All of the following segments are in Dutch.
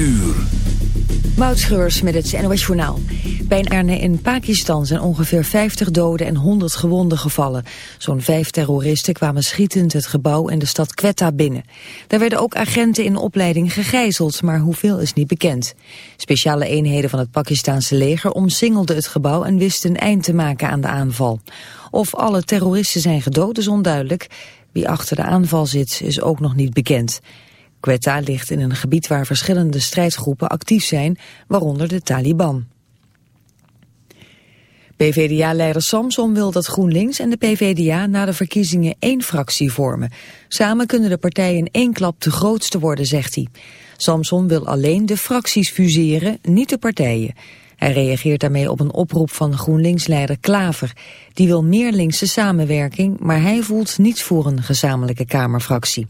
uur. Met het NOS Journaal. Bij een erne in Pakistan zijn ongeveer 50 doden en 100 gewonden gevallen. Zo'n vijf terroristen kwamen schietend het gebouw in de stad Quetta binnen. Daar werden ook agenten in opleiding gegijzeld, maar hoeveel is niet bekend. Speciale eenheden van het Pakistanse leger omsingelden het gebouw en wisten een eind te maken aan de aanval. Of alle terroristen zijn gedood is onduidelijk. Wie achter de aanval zit is ook nog niet bekend. Quetta ligt in een gebied waar verschillende strijdgroepen actief zijn, waaronder de Taliban. PvdA-leider Samson wil dat GroenLinks en de PvdA na de verkiezingen één fractie vormen. Samen kunnen de partijen in één klap de grootste worden, zegt hij. Samson wil alleen de fracties fuseren, niet de partijen. Hij reageert daarmee op een oproep van GroenLinks-leider Klaver. Die wil meer linkse samenwerking, maar hij voelt niets voor een gezamenlijke Kamerfractie.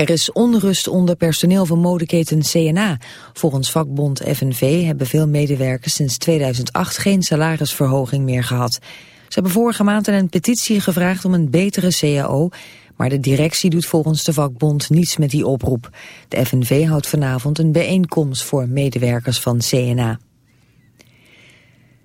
Er is onrust onder personeel van modeketen CNA. Volgens vakbond FNV hebben veel medewerkers sinds 2008 geen salarisverhoging meer gehad. Ze hebben vorige maand een petitie gevraagd om een betere CAO... maar de directie doet volgens de vakbond niets met die oproep. De FNV houdt vanavond een bijeenkomst voor medewerkers van CNA.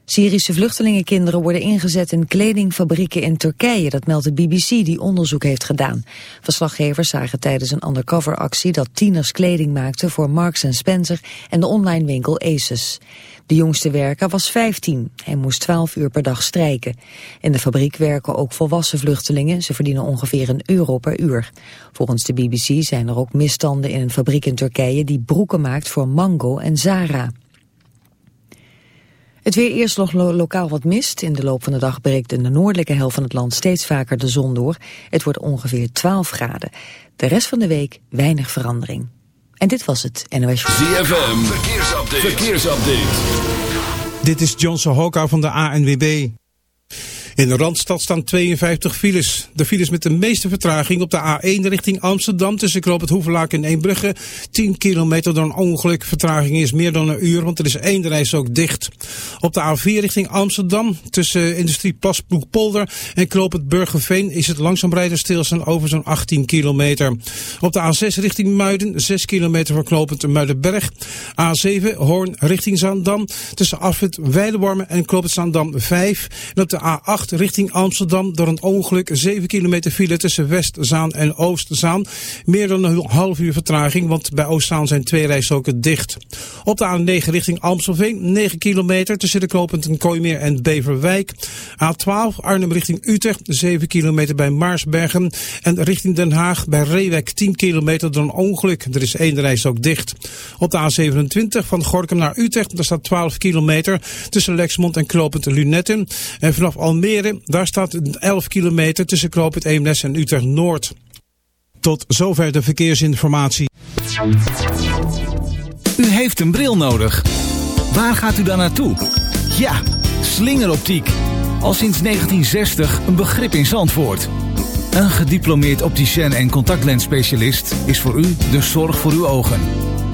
Syrische vluchtelingenkinderen worden ingezet in kledingfabrieken in Turkije. Dat meldt de BBC die onderzoek heeft gedaan. Verslaggevers zagen tijdens een undercoveractie dat tieners kleding maakten voor Marks Spencer en de online winkel Aces. De jongste werker was 15. Hij moest 12 uur per dag strijken. In de fabriek werken ook volwassen vluchtelingen. Ze verdienen ongeveer een euro per uur. Volgens de BBC zijn er ook misstanden in een fabriek in Turkije die broeken maakt voor Mango en Zara. Het weer eerst nog lokaal wat mist. In de loop van de dag breekt in de noordelijke helft van het land steeds vaker de zon door. Het wordt ongeveer 12 graden. De rest van de week weinig verandering. En dit was het NOS. ZFM, verkeersupdate. verkeersupdate. Dit is Johnson Hoka van de ANWB. In de Randstad staan 52 files. De files met de meeste vertraging op de A1 richting Amsterdam tussen Knoop het Hoevelaak en Eembrugge. 10 kilometer door een ongeluk. Vertraging is meer dan een uur, want er is één reis ook dicht. Op de A4 richting Amsterdam tussen Industrie Polder en Knoop het Burgerveen is het langzaam rijden stilstaan over zo'n 18 kilometer. Op de A6 richting Muiden 6 kilometer voor knooppunt Muidenberg. A7 Hoorn richting Zaandam tussen Afwit Weidewormen en Knoop het Zaandam 5. En op de A8 richting Amsterdam door een ongeluk 7 kilometer file tussen Westzaan en Oostzaan. Meer dan een half uur vertraging, want bij Oostzaan zijn twee rijstroken dicht. Op de A9 richting Amstelveen 9 kilometer tussen de knooppunten Kooimeer en Beverwijk. A12 Arnhem richting Utrecht 7 kilometer bij Maarsbergen. En richting Den Haag bij Reewijk 10 kilometer door een ongeluk. Er is één reis ook dicht. Op de A27 van Gorkum naar Utrecht, daar staat 12 kilometer tussen Lexmond en knooppunt Lunetten. En vanaf Almere daar staat 11 kilometer tussen Knoop Eemnes en Utrecht-Noord. Tot zover de verkeersinformatie. U heeft een bril nodig. Waar gaat u dan naartoe? Ja, slingeroptiek. Al sinds 1960 een begrip in Zandvoort. Een gediplomeerd opticien en contactlensspecialist is voor u de zorg voor uw ogen.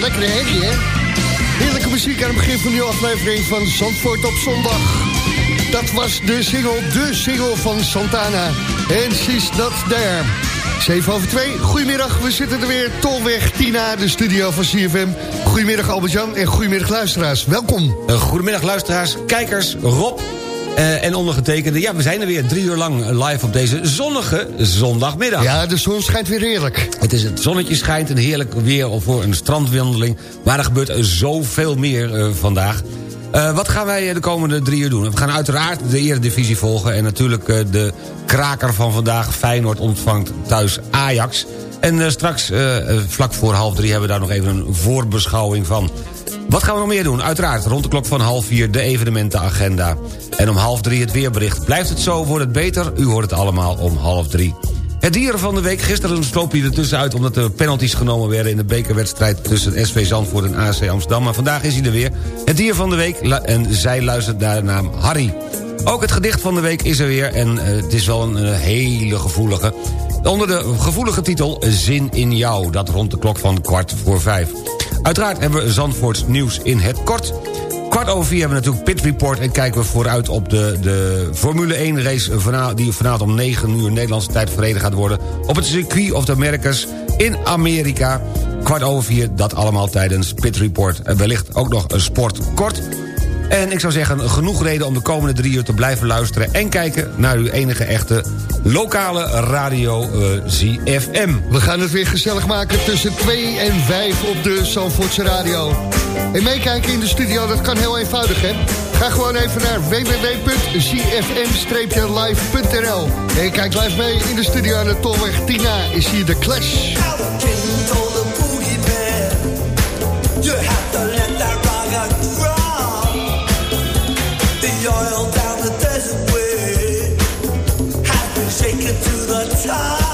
Lekkere herrie, hè? Heerlijke muziek aan het begin van de aflevering van Zandvoort op zondag. Dat was de single, de single van Santana. En she's not there. 7 over 2, goedemiddag, we zitten er weer, Tolweg Tina, de studio van CFM. Goedemiddag Albert-Jan en goedemiddag luisteraars, welkom. Goedemiddag luisteraars, kijkers, Rob, uh, en ondergetekende, ja, we zijn er weer drie uur lang live op deze zonnige zondagmiddag. Ja, de zon schijnt weer heerlijk. Het, is, het zonnetje schijnt, een heerlijk weer voor een strandwandeling. Maar er gebeurt zoveel meer uh, vandaag. Uh, wat gaan wij de komende drie uur doen? We gaan uiteraard de Eredivisie volgen... en natuurlijk de kraker van vandaag, Feyenoord, ontvangt thuis Ajax... En straks, vlak voor half drie, hebben we daar nog even een voorbeschouwing van. Wat gaan we nog meer doen? Uiteraard rond de klok van half vier de evenementenagenda. En om half drie het weerbericht. Blijft het zo, wordt het beter? U hoort het allemaal om half drie. Het dieren van de week. Gisteren sloop hij er tussenuit omdat er penalties genomen werden... in de bekerwedstrijd tussen SV Zandvoort en AC Amsterdam. Maar vandaag is hij er weer. Het dier van de week. En zij luistert naar de naam Harry. Ook het gedicht van de week is er weer. En uh, het is wel een hele gevoelige. Onder de gevoelige titel Zin in jou. Dat rond de klok van kwart voor vijf. Uiteraard hebben we Zandvoorts nieuws in het kort. Kwart over vier hebben we natuurlijk Pit Report... en kijken we vooruit op de, de Formule 1 race... die vanavond om 9 uur Nederlandse tijd verreden gaat worden... op het circuit of the Americas in Amerika. Kwart over vier, dat allemaal tijdens Pit Report. En wellicht ook nog een sport kort. En ik zou zeggen, genoeg reden om de komende drie uur te blijven luisteren... en kijken naar uw enige echte lokale radio uh, ZFM. We gaan het weer gezellig maken tussen 2 en 5 op de Zandvoortse Radio. En meekijken in de studio, dat kan heel eenvoudig, hè? Ga gewoon even naar www.zfm-live.nl En kijk live mee in de studio aan de Tolweg Tina is hier de Clash. To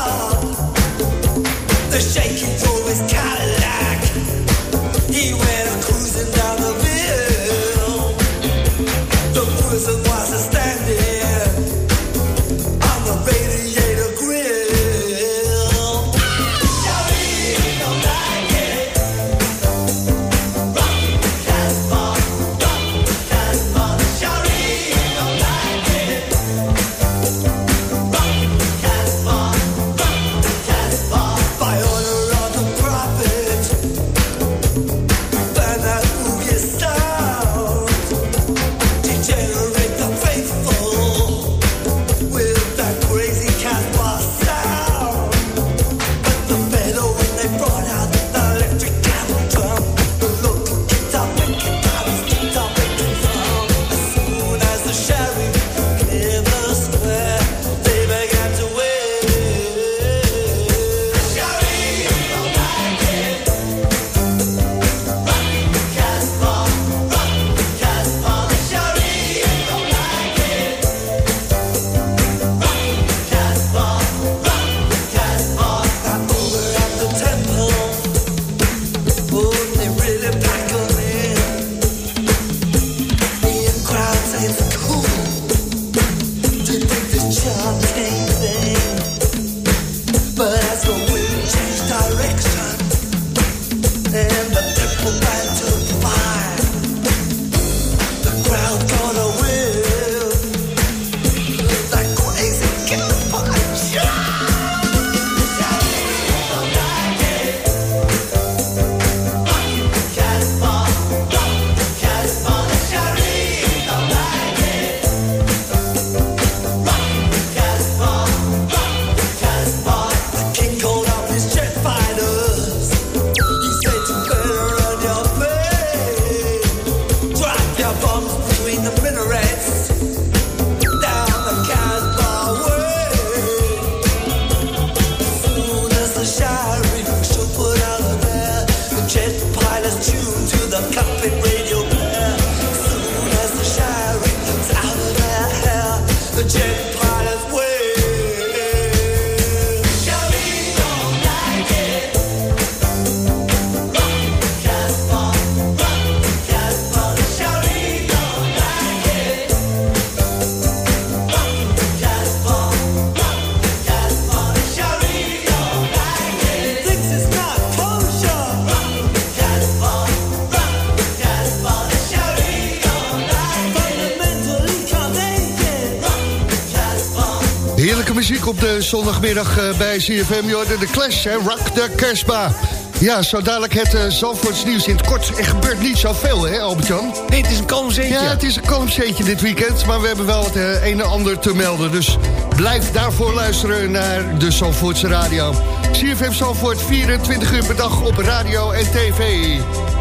de zondagmiddag eh, bij CFM. Jorden de Clash, hè? Rock de Kersba. Ja, zo dadelijk het uh, Zandvoorts nieuws in het kort. Er gebeurt niet zoveel, hè, Albert-Jan? Nee, het is een kalm zeetje. Ja, het is een kalm zeetje dit weekend. Maar we hebben wel het uh, een en ander te melden. Dus blijf daarvoor luisteren naar de Zandvoortse radio. CFM Zandvoort, 24 uur per dag op radio en tv.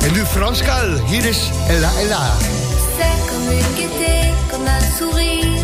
En nu Frans Kaal, hier is Ella Ella. C'est comme une gaieté, comme un sourire,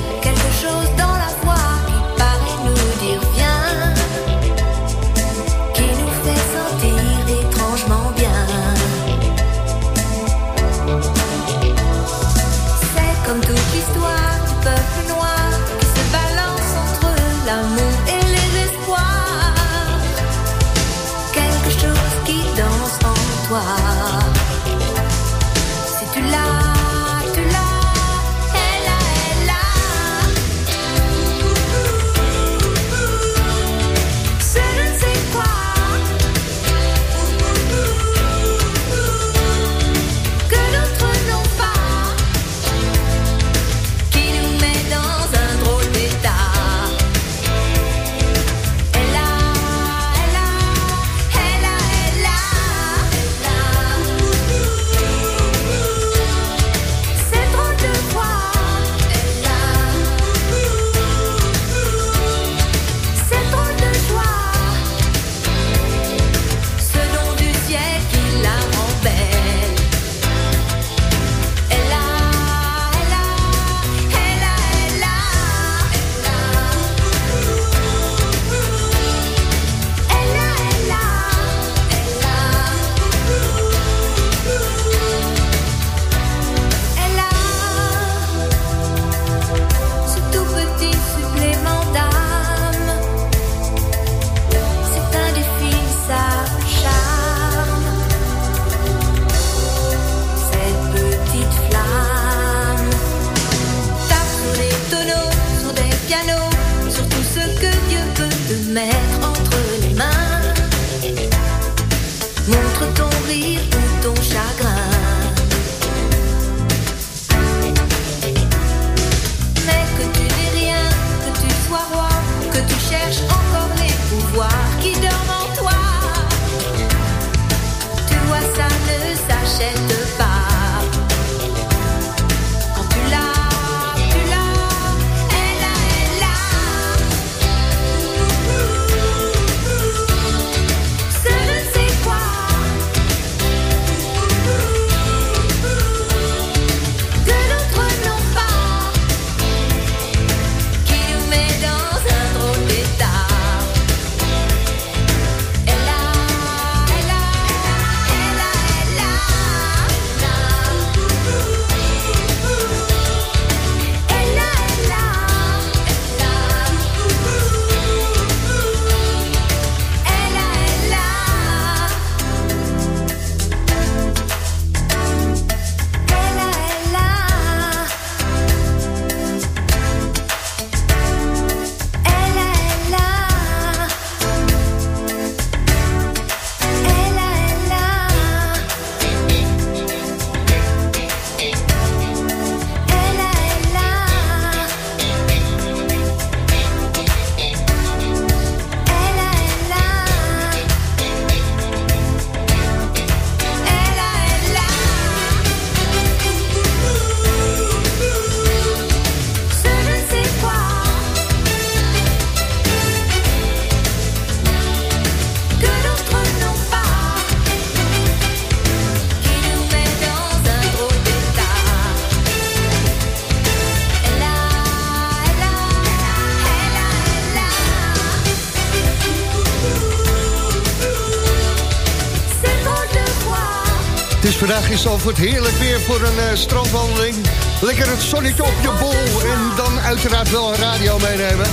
vandaag is het heerlijk weer voor een uh, strandwandeling. Lekker het zonnetje op je bol en dan uiteraard wel een radio meenemen.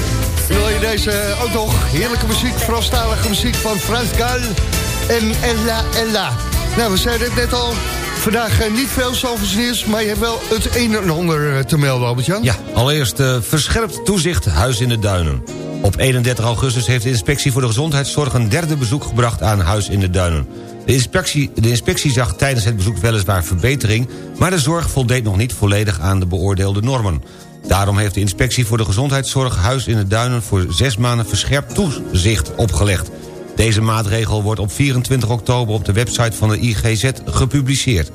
Wil je deze ook nog heerlijke muziek, Franstalige muziek van Frans Gal en Ella Ella. Nou, we zeiden het net al, vandaag uh, niet veel zoveel nieuws, maar je hebt wel het een en ander te melden, Albert-Jan. Ja, allereerst verscherpt toezicht Huis in de Duinen. Op 31 augustus heeft de Inspectie voor de Gezondheidszorg... een derde bezoek gebracht aan Huis in de Duinen. De inspectie, zag tijdens het bezoek weliswaar verbetering... maar de zorg voldeed nog niet volledig aan de beoordeelde normen. Daarom heeft de inspectie voor de gezondheidszorg Huis in de Duinen... voor zes maanden verscherpt toezicht opgelegd. Deze maatregel wordt op 24 oktober op de website van de IGZ gepubliceerd.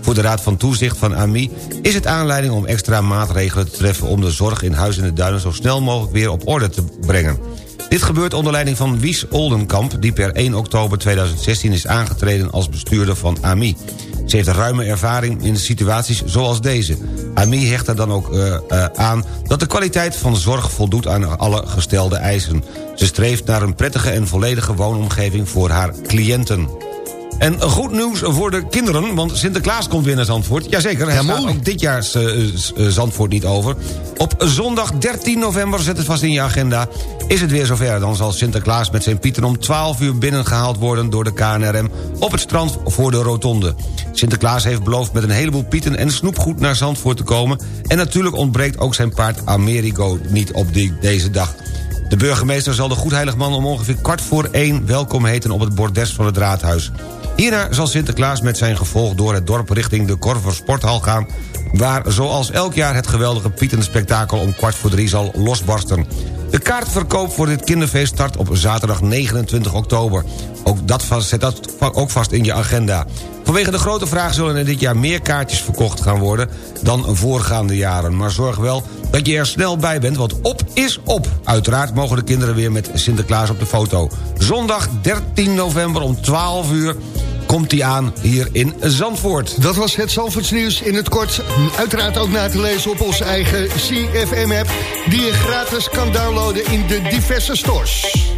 Voor de Raad van Toezicht van AMI is het aanleiding om extra maatregelen te treffen... om de zorg in Huis in de Duinen zo snel mogelijk weer op orde te brengen. Dit gebeurt onder leiding van Wies Oldenkamp... die per 1 oktober 2016 is aangetreden als bestuurder van AMI. Ze heeft ruime ervaring in situaties zoals deze. AMI hecht er dan ook uh, uh, aan dat de kwaliteit van zorg voldoet aan alle gestelde eisen. Ze streeft naar een prettige en volledige woonomgeving voor haar cliënten. En goed nieuws voor de kinderen, want Sinterklaas komt weer naar Zandvoort. Jazeker, hij ja, staat ook dit jaar uh, Zandvoort niet over. Op zondag 13 november, zet het vast in je agenda... is het weer zover. Dan zal Sinterklaas met zijn pieten om 12 uur binnengehaald worden... door de KNRM op het strand voor de rotonde. Sinterklaas heeft beloofd met een heleboel pieten en snoepgoed naar Zandvoort te komen... en natuurlijk ontbreekt ook zijn paard Amerigo niet op die, deze dag. De burgemeester zal de goedheiligman om ongeveer kwart voor één welkom heten op het bordes van het raadhuis. Hierna zal Sinterklaas met zijn gevolg door het dorp richting de Korver Sporthal gaan... waar zoals elk jaar het geweldige Pietenspektakel om kwart voor drie zal losbarsten. De kaartverkoop voor dit kinderfeest start op zaterdag 29 oktober. Ook dat zet dat ook vast in je agenda. Vanwege de grote vraag zullen er dit jaar meer kaartjes verkocht gaan worden... dan voorgaande jaren. Maar zorg wel dat je er snel bij bent, want op is op. Uiteraard mogen de kinderen weer met Sinterklaas op de foto. Zondag 13 november om 12 uur komt hij aan hier in Zandvoort. Dat was het Zandvoorts nieuws in het kort. Uiteraard ook na te lezen op onze eigen CFM-app... die je gratis kan downloaden in de diverse stores.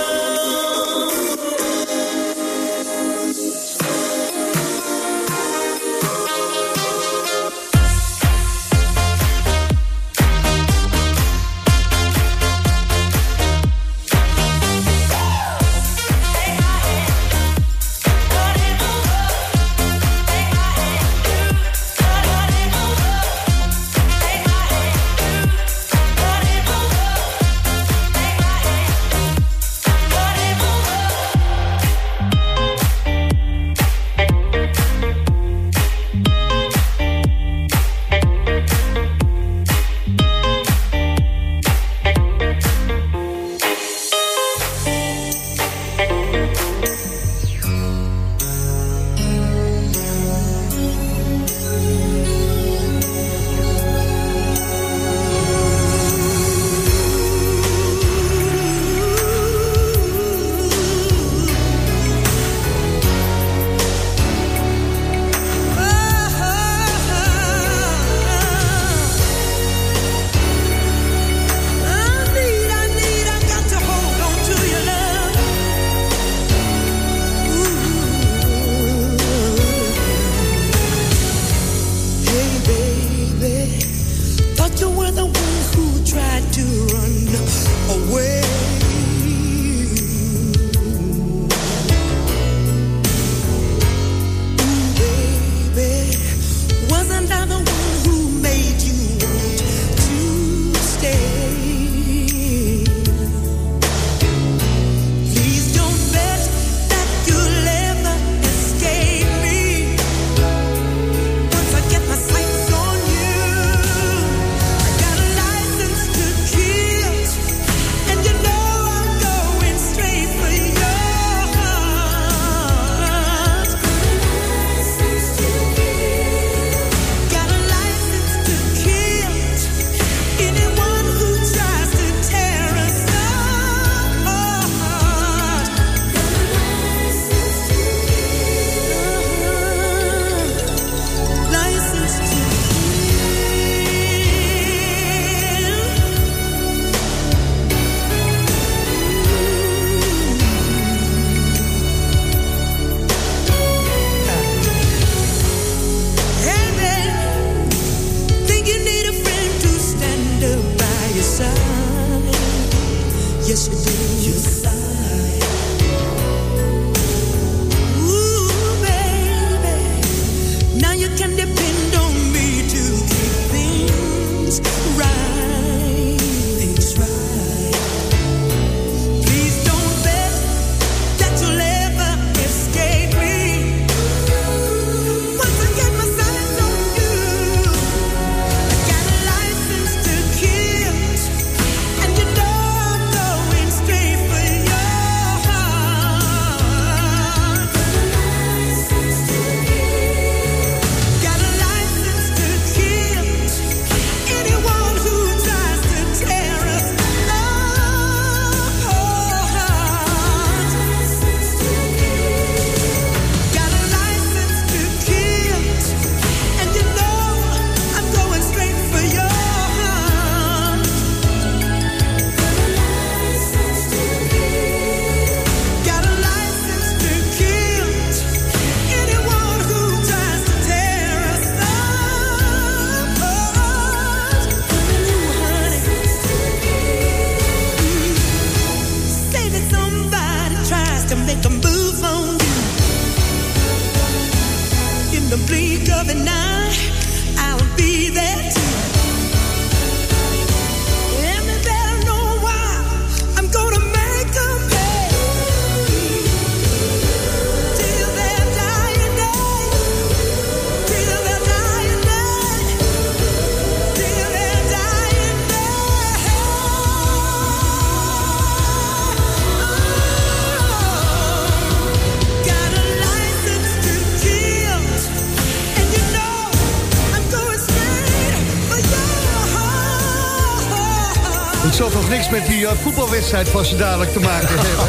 wedstrijd van ze dadelijk te maken hebben.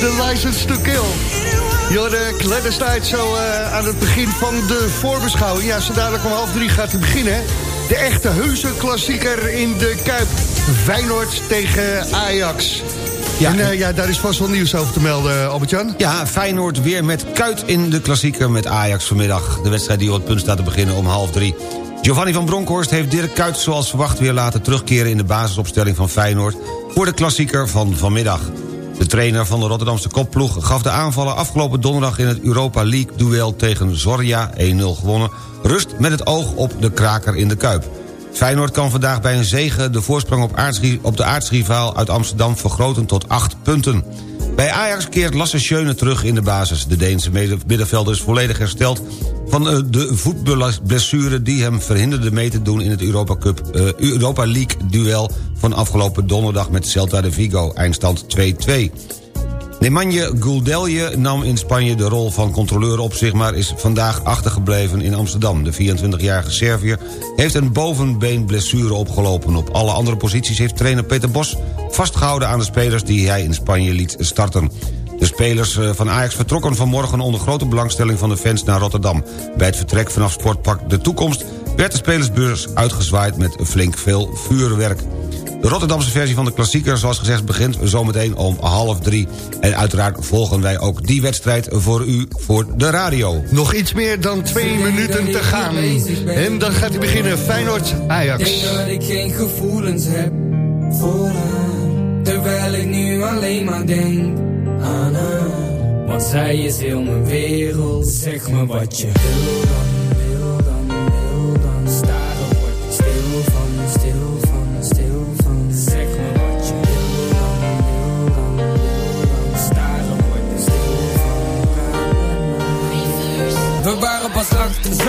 De license to kill. Jorde Gladys staat zo eh, aan het begin van de voorbeschouwing. Ja, zo dadelijk om half drie gaat het beginnen. De echte heuse klassieker in de Kuip. Feyenoord tegen Ajax. Ja, en, eh, ja, daar is vast wel nieuws over te melden, eh, Albert-Jan. Ja, Feyenoord weer met kuit in de klassieker met Ajax vanmiddag. De wedstrijd die op het punt staat te beginnen om half drie. Giovanni van Bronckhorst heeft Dirk Kuyt zoals verwacht weer laten terugkeren... in de basisopstelling van Feyenoord voor de klassieker van vanmiddag. De trainer van de Rotterdamse kopploeg gaf de aanvallen afgelopen donderdag... in het Europa League-duel tegen Zorja, 1-0 gewonnen... rust met het oog op de kraker in de Kuip. Feyenoord kan vandaag bij een zege de voorsprong op, op de aardsrivaal uit Amsterdam vergroten tot 8 punten. Bij Ajax keert Lasse Schöne terug in de basis. De Deense middenvelder is volledig hersteld van eh, de voetblessure... die hem verhinderde mee te doen in het Europa, Cup, uh, Europa League-duel... van afgelopen donderdag met Celta de Vigo, eindstand 2-2. Nemanje Guldelje nam in Spanje de rol van controleur op zich... maar is vandaag achtergebleven in Amsterdam. De 24-jarige Serviër heeft een bovenbeenblessure opgelopen. Op alle andere posities heeft trainer Peter Bos vastgehouden aan de spelers... die hij in Spanje liet starten. De spelers eh, van Ajax vertrokken vanmorgen onder grote belangstelling van de fans naar Rotterdam. Bij het vertrek vanaf Sportpark De Toekomst werd de spelersbeurs uitgezwaaid met flink veel vuurwerk. De Rotterdamse versie van de klassieker, zoals gezegd, begint zometeen om half drie. En uiteraard volgen wij ook die wedstrijd voor u voor de radio. Nog iets meer dan twee minuten te gaan. En dan gaat hij beginnen, Feyenoord Ajax. Ik denk dat ik geen gevoelens heb voor haar. Terwijl ik nu alleen maar denk aan haar. Want zij is heel mijn wereld, zeg me wat je wil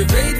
je weet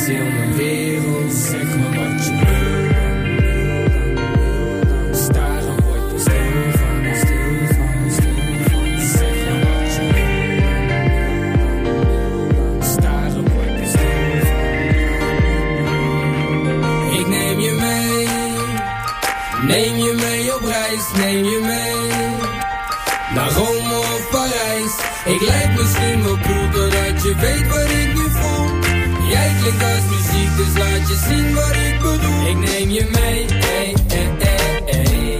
is heel mijn wereld. Zeg me wat je wil. Neem je mee. Op reis, neem je mee. Naar Rome of Parijs. Ik lijk misschien wel cool Doordat je weet wat ik Jij klinkt als muziek Dus laat je zien wat ik bedoel Ik neem je mee ey, ey, ey, ey.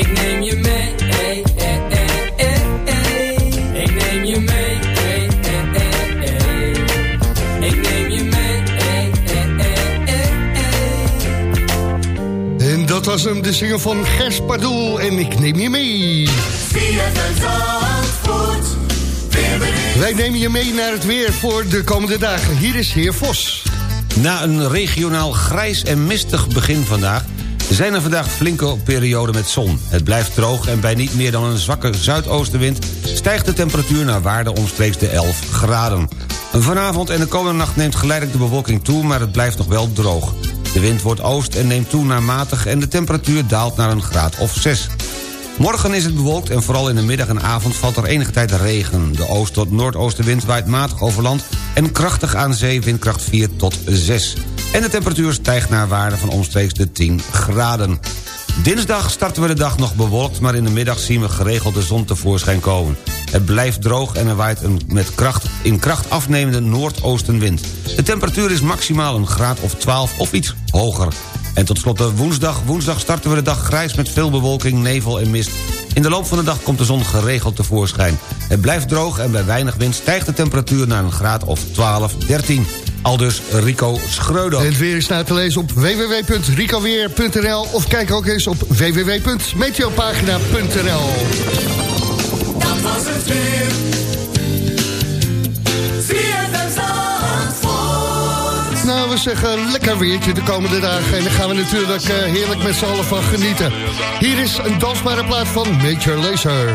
Ik neem je mee ey, ey, ey, ey, ey. Ik neem je mee ey, ey, ey, ey. Ik neem je mee ey, ey, ey, ey, ey. En dat was hem, de zinger van Gers Pardoel. En ik neem je mee. Wij nemen je mee naar het weer voor de komende dagen. Hier is heer Vos. Na een regionaal grijs en mistig begin vandaag... zijn er vandaag flinke perioden met zon. Het blijft droog en bij niet meer dan een zwakke zuidoostenwind... stijgt de temperatuur naar waarde omstreeks de 11 graden. Vanavond en de komende nacht neemt geleidelijk de bewolking toe... maar het blijft nog wel droog. De wind wordt oost en neemt toe naar matig... en de temperatuur daalt naar een graad of 6. Morgen is het bewolkt en vooral in de middag en avond valt er enige tijd regen. De oost- tot noordoostenwind waait matig over land... en krachtig aan zee windkracht 4 tot 6. En de temperatuur stijgt naar waarde van omstreeks de 10 graden. Dinsdag starten we de dag nog bewolkt... maar in de middag zien we geregeld de zon tevoorschijn komen. Het blijft droog en er waait een met kracht, in kracht afnemende noordoostenwind. De temperatuur is maximaal een graad of 12 of iets hoger. En tot slot de woensdag. Woensdag starten we de dag grijs met veel bewolking, nevel en mist. In de loop van de dag komt de zon geregeld tevoorschijn. Het blijft droog en bij weinig wind stijgt de temperatuur naar een graad of 12, 13. Aldus Rico Schreuder. En het weer is na te lezen op www.ricoweer.nl of kijk ook eens op www.meteopagina.nl Dat was het weer. Nou, we zeggen lekker weertje de komende dagen. En daar gaan we natuurlijk uh, heerlijk met z'n allen van genieten. Hier is een dansbare plaat van Major Lazer.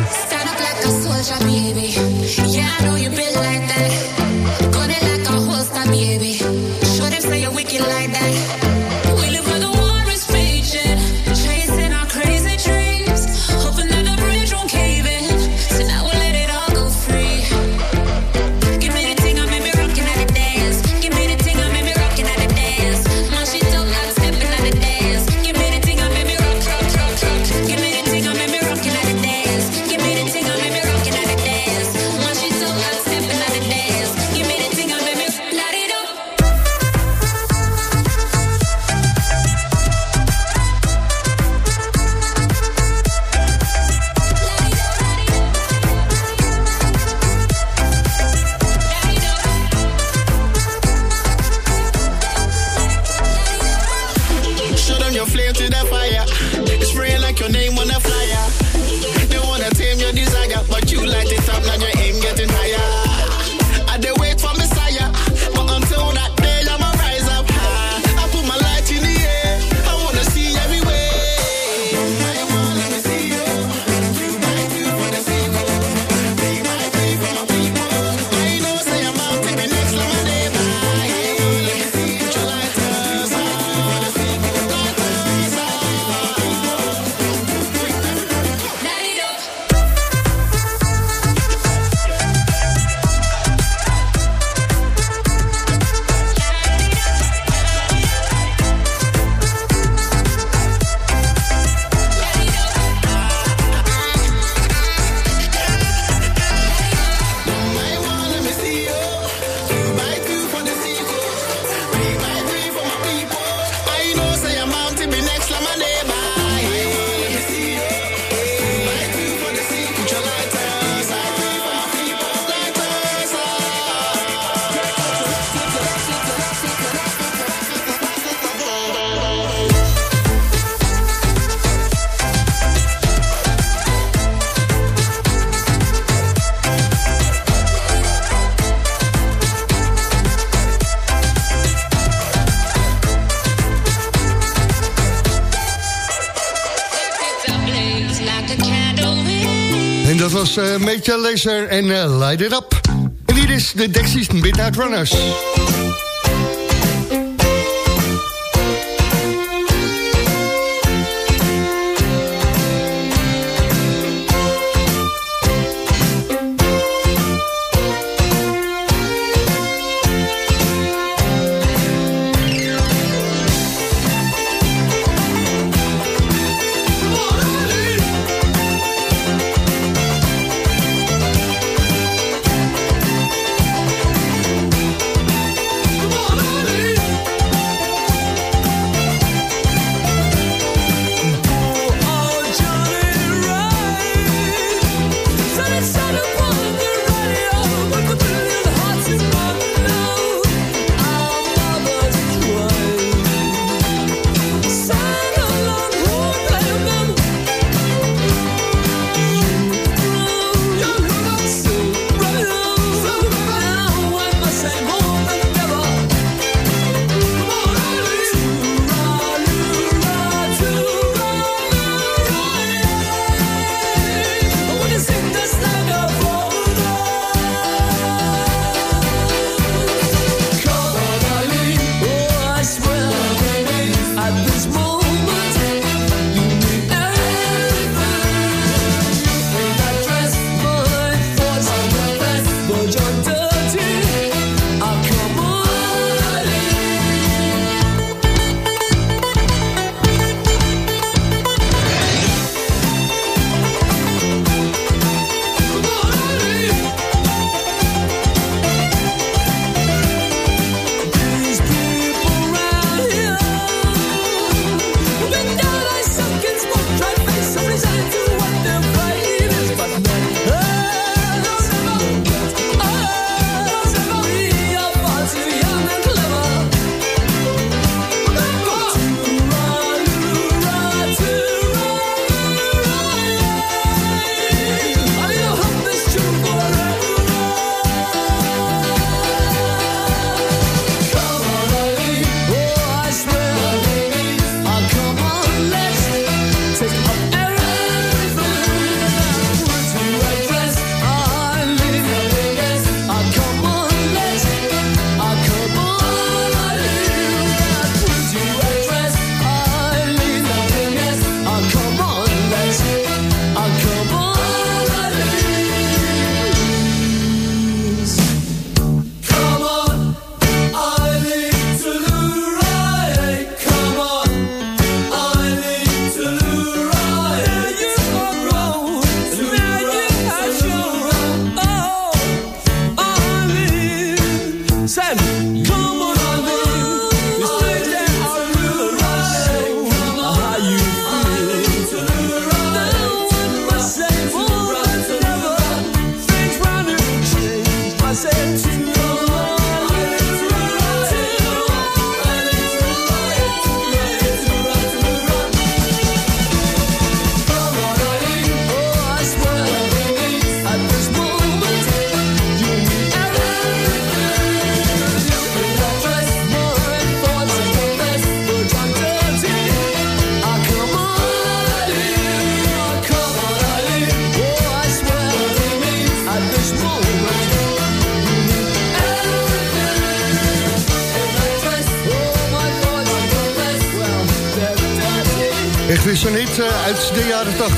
Was uh, Major Lazer en uh, Light It Up. En hier is de Dexys Midnight Runners.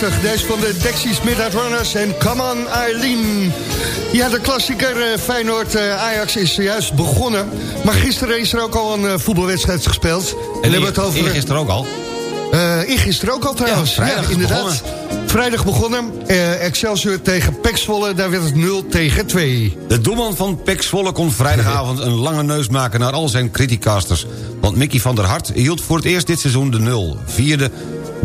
De jaren 80. Deze van de Dexys Midnight Runners en Come on Eileen. Ja, de klassieker uh, Feyenoord-Ajax is juist begonnen. Maar gisteren is er ook al een voetbalwedstrijd gespeeld. En, hebben het over... gisteren ook al? Uh, gisteren ook al trouwens. Ja, vrijdag inderdaad. Begonnen. Vrijdag begonnen. Uh, Excelsior tegen Pek Zwolle. Daar werd het 0 tegen 2. De doelman van Pek Zwolle kon vrijdagavond een lange neus maken... naar al zijn criticasters. Want Mickey van der Hart hield voor het eerst dit seizoen de 0. Vierde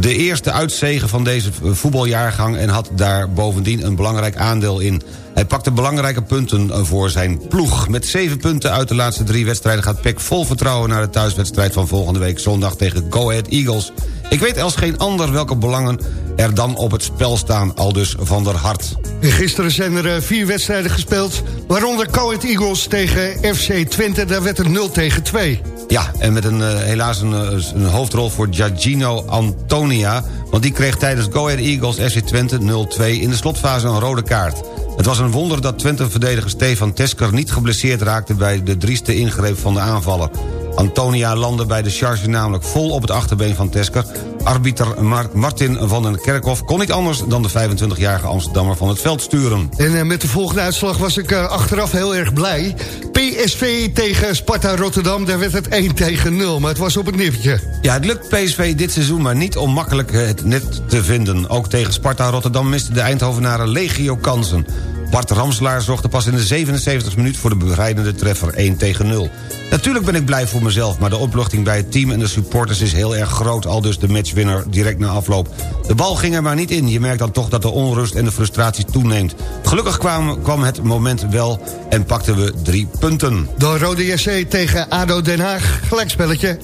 de eerste uitzegen van deze voetbaljaargang... en had daar bovendien een belangrijk aandeel in. Hij pakte belangrijke punten voor zijn ploeg. Met zeven punten uit de laatste drie wedstrijden... gaat Peck vol vertrouwen naar de thuiswedstrijd van volgende week zondag... tegen Go Ahead Eagles. Ik weet als geen ander welke belangen er dan op het spel staan, al dus Van der Hart. gisteren zijn er eh, vier wedstrijden gespeeld, waaronder Go Ahead Eagles tegen FC Twente. Daar werd het 0 tegen 2. Ja, en met een, uh, helaas een, eh, een, hoofdrol voor Giagino Antonia... want die kreeg tijdens Go Ahead Eagles FC Twente 0-2 in de slotfase een rode kaart. Het was een wonder dat Twente-verdediger Stefan Tesker niet geblesseerd raakte... bij de drieste ingreep van de aanvaller. Antonia landde bij de charge namelijk vol op het achterbeen van Tesker. Arbiter Martin van den Kerkhof kon niet anders dan de 25-jarige Amsterdammer van het veld sturen. En uh, met de volgende uitslag was ik uh, achteraf heel erg blij. PSV tegen Sparta Rotterdam, daar werd het 1 tegen 0, maar het was op het nippertje. Ja, het lukt PSV dit seizoen maar niet om makkelijk het net te vinden. Ook tegen Sparta Rotterdam miste de Eindhovenaren legio kansen. Bart Ramslaar zorgde pas in de 77 minuut voor de bevrijdende treffer 1 tegen 0. Natuurlijk ben ik blij voor mezelf, maar de opluchting bij het team en de supporters is heel erg groot, al dus de matchwinner direct na afloop. De bal ging er maar niet in, je merkt dan toch dat de onrust en de frustratie toeneemt. Gelukkig kwam, kwam het moment wel en pakten we drie punten. De Rode JC tegen ADO Den Haag, gelijkspelletje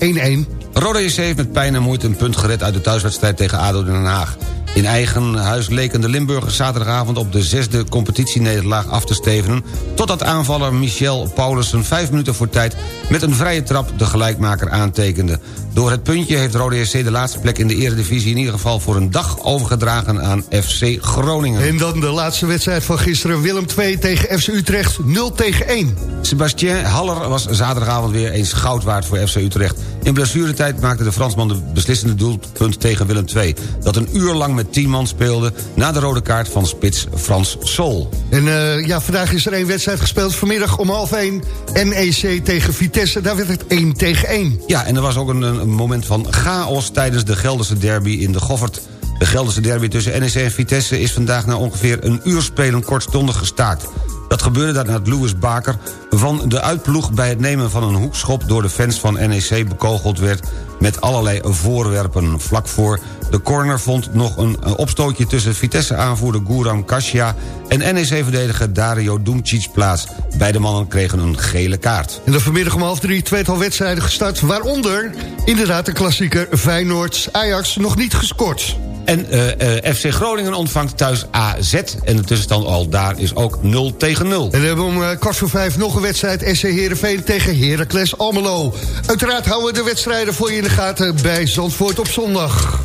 1-1. Rode JC heeft met pijn en moeite een punt gered uit de thuiswedstrijd tegen ADO Den Haag. In eigen huis leken de Limburgers zaterdagavond op de zesde competitienederlaag af te stevenen... totdat aanvaller Michel Paulussen vijf minuten voor tijd met een vrije trap de gelijkmaker aantekende. Door het puntje heeft Rode SC de laatste plek in de eredivisie... in ieder geval voor een dag overgedragen aan FC Groningen. En dan de laatste wedstrijd van gisteren. Willem 2 tegen FC Utrecht 0 tegen 1. Sebastien Haller was zaterdagavond weer eens goud waard voor FC Utrecht. In blessuretijd maakte de Fransman de beslissende doelpunt tegen Willem 2... dat een uur lang met 10 man speelde... na de rode kaart van spits Frans Sol. En uh, ja, vandaag is er één wedstrijd gespeeld. Vanmiddag om half 1 NEC tegen Vitesse. Daar werd het 1 tegen 1. Ja, en er was ook een, een moment van chaos... tijdens de Gelderse derby in de Goffert. De Gelderse derby tussen NEC en Vitesse is vandaag na ongeveer een uur spelen kortstondig gestaakt. Dat gebeurde nadat Louis Baker van de uitploeg... bij het nemen van een hoekschop door de fans van NEC bekogeld werd... met allerlei voorwerpen. Vlak voor de corner vond nog een opstootje tussen Vitesse-aanvoerder Guram Kasia... en NEC-verdediger Dario Dumcic plaats. Beide mannen kregen een gele kaart. En dan vanmiddag om half drie tweetal wedstrijden gestart... waaronder inderdaad de klassieker Feyenoord-Ajax nog niet gescoord. En uh, uh, FC Groningen ontvangt thuis AZ. En de tussenstand al daar is ook 0 tegen 0. En we hebben om uh, kwart voor vijf nog een wedstrijd. SC Heerenveen tegen Heracles Almelo. Uiteraard houden we de wedstrijden voor je in de gaten bij Zandvoort op zondag.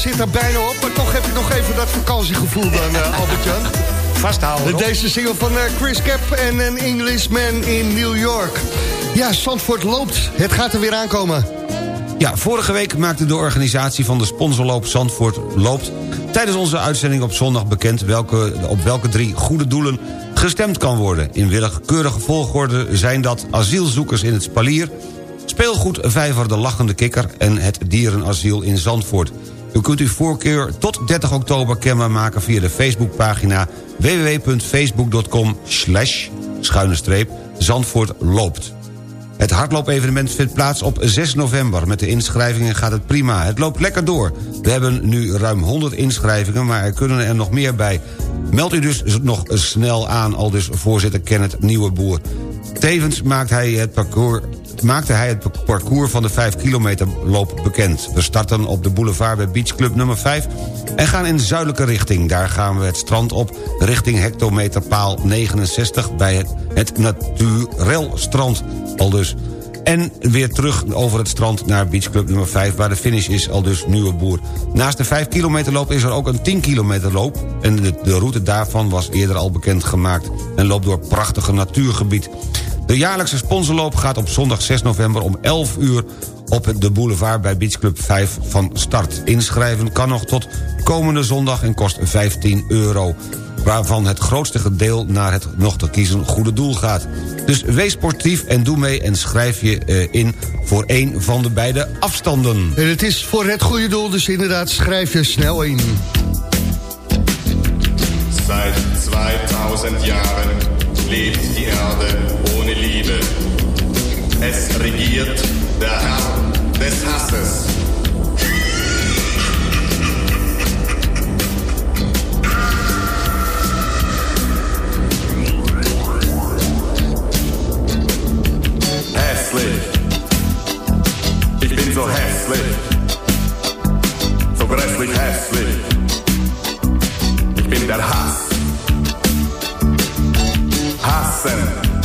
Zit er bijna op. Maar toch heb ik nog even dat vakantiegevoel dan, uh, Albert-Jan. Vasthouden. Deze single van eh, Chris Cap en een Englishman in New York. Ja, Zandvoort loopt. Het gaat er weer aankomen. Ja, vorige week maakte de organisatie van de sponsorloop Zandvoort Loopt... tijdens onze uitzending op zondag bekend welke, op welke drie goede doelen gestemd kan worden. In willekeurige volgorde zijn dat asielzoekers in het Spalier... speelgoed Vijver de Lachende Kikker en het dierenasiel in Zandvoort. U kunt uw voorkeur tot 30 oktober kenbaar maken via de Facebookpagina www.facebook.com slash schuine streep Zandvoort loopt. Het hardloopevenement vindt plaats op 6 november. Met de inschrijvingen gaat het prima. Het loopt lekker door. We hebben nu ruim 100 inschrijvingen, maar er kunnen er nog meer bij. Meld u dus nog snel aan, al dus voorzitter Kenneth Nieuweboer. Tevens maakt hij het parcours maakte hij het parcours van de 5 kilometer loop bekend. We starten op de boulevard bij Beach Club nummer 5 en gaan in zuidelijke richting. Daar gaan we het strand op richting hectometerpaal 69 bij het, het Naturel strand. Al dus. En weer terug over het strand naar Beach Club nummer 5... waar de finish is, al dus Nieuwe Boer. Naast de 5 kilometer loop is er ook een 10 kilometer loop... en de, de route daarvan was eerder al bekend gemaakt... en loopt door prachtige natuurgebied. De jaarlijkse sponsorloop gaat op zondag 6 november om 11 uur op de boulevard bij Beach Club 5 van start. Inschrijven kan nog tot komende zondag en kost 15 euro waarvan het grootste gedeel naar het nog te kiezen goede doel gaat. Dus wees sportief en doe mee en schrijf je uh, in voor een van de beide afstanden. En het is voor het goede doel, dus inderdaad schrijf je snel in. Seit 2000 Jahren lebt die Erde ohne Liebe. Es regiert der Herr des Hasses. hässlich. Ich bin so hässlich. So grässlich hässlich. Ich bin der Hass. Hassen.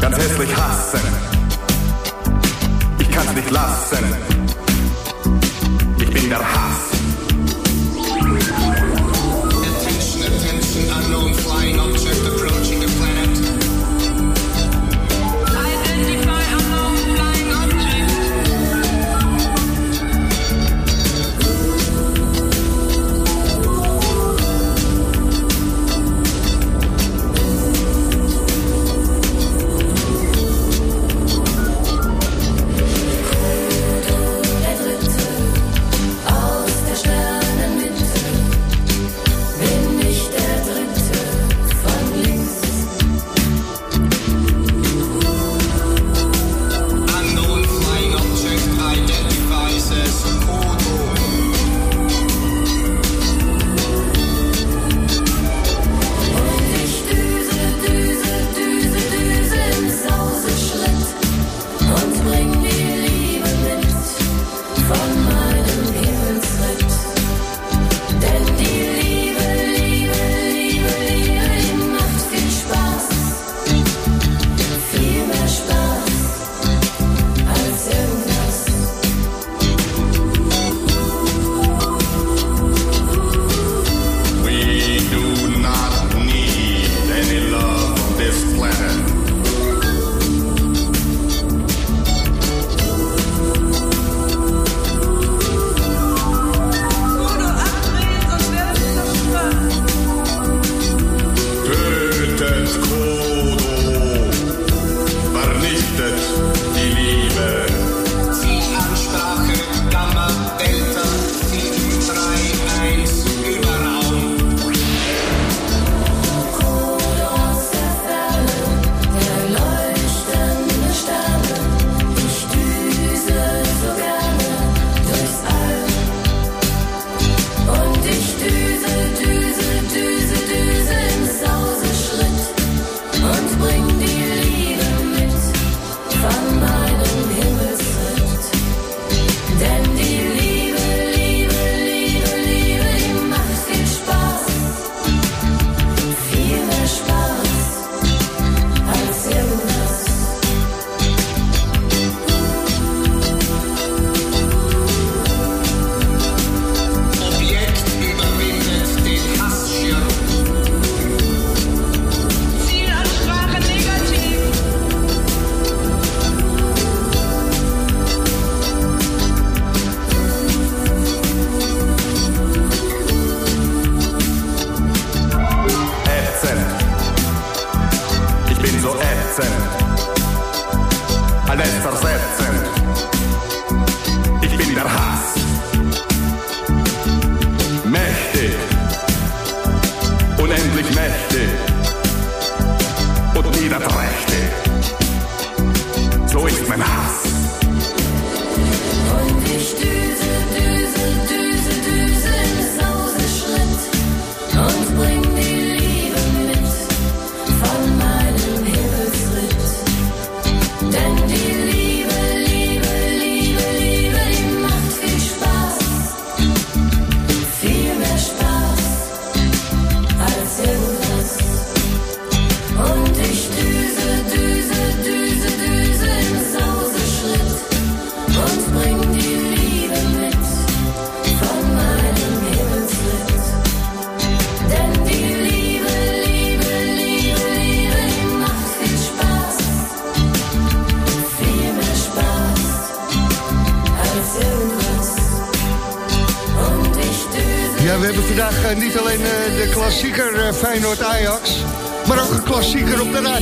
Ganz hässlich hassen. Ich kann's nicht lassen. Ich bin der Hass.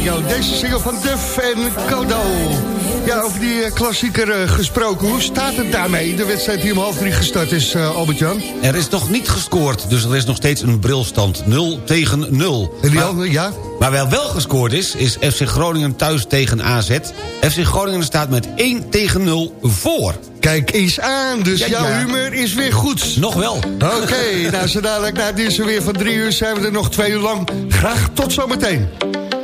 Radio. Deze single van Duff en Kodo. Ja, over die eh, klassieker eh, gesproken. Hoe staat het daarmee? De wedstrijd die om half drie gestart is, eh, Albert-Jan. Er is nog niet gescoord, dus er is nog steeds een brilstand. 0 tegen 0. En die Maar- andere, ja? Maar wel wel gescoord is, is FC Groningen thuis tegen AZ. FC Groningen staat met 1 tegen 0 voor. Kijk eens aan, dus Ja, jouw ja. humeur is weer goed. Nog wel. Oké, nou zo dadelijk na het nieuws weer van drie uur zijn we er nog twee uur lang. Graag tot zometeen.